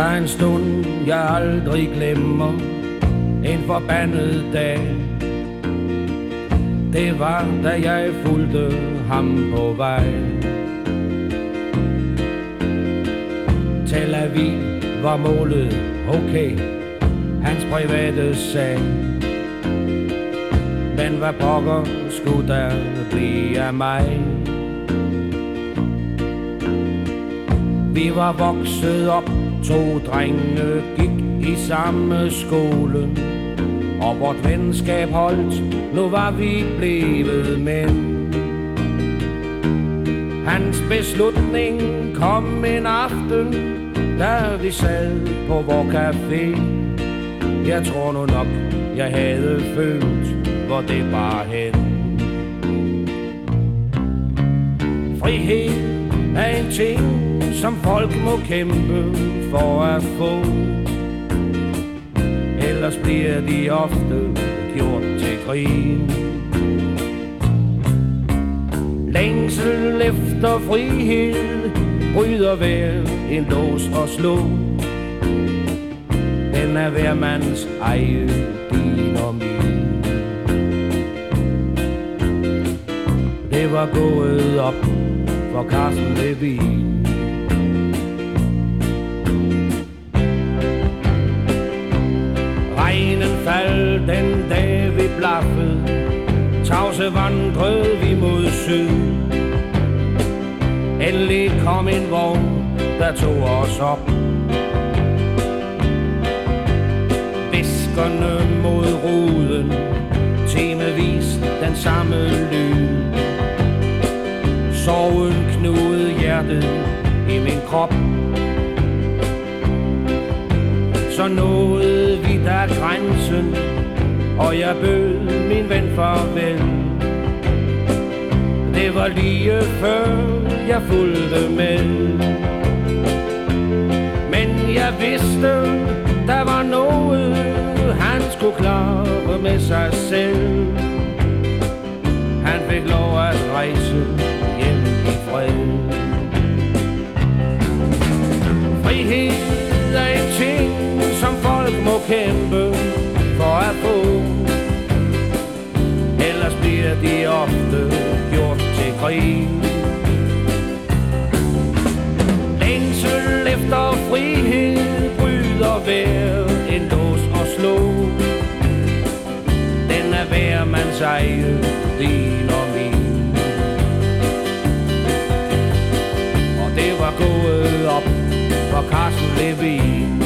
Der er en stund, jeg aldrig glemmer. En forbandet dag. Det var, da jeg fulgte ham på vej. Tel Aviv var målet, okay. Hans private sag. Men hvad pokker skulle der blive af mig? Vi var vokset op, to drenge gik i samme skole. Og vort venskab holdt, nu var vi blevet mænd. Hans beslutning kom en aften, da vi sad på vor café. Jeg tror nu nok, jeg havde følt, hvor det var hen. Frihed er en ting, som folk må kæmpe for at få. Ellers bliver de ofte gjort til grin. Længsel efter frihed Bryder hver en lås og slå. Den er hver mands eje, din og min Det var gået op for Carsten Levin. Så vandrede vi mod syd. Endelig kom en vogn, der tog os op. Viskerne mod ruden Timevis den samme lyd Sorgen knudede hjertet i min krop. Så nåede vi der grænsen Og jeg bød min ven farvel. Det var lige før jeg fulgte med. Men jeg vidste, der var noget Han skulle klare med sig selv. Han fik lov at rejse hjem i fred. Frihed er en ting, som folk må kæmpe for at få. Ellers bliver de ofte gjort til Længsel efter frihed bryder hver en lås og slå. Den er hver mands eje, din og min. Og det var gået op for Carsten Levin.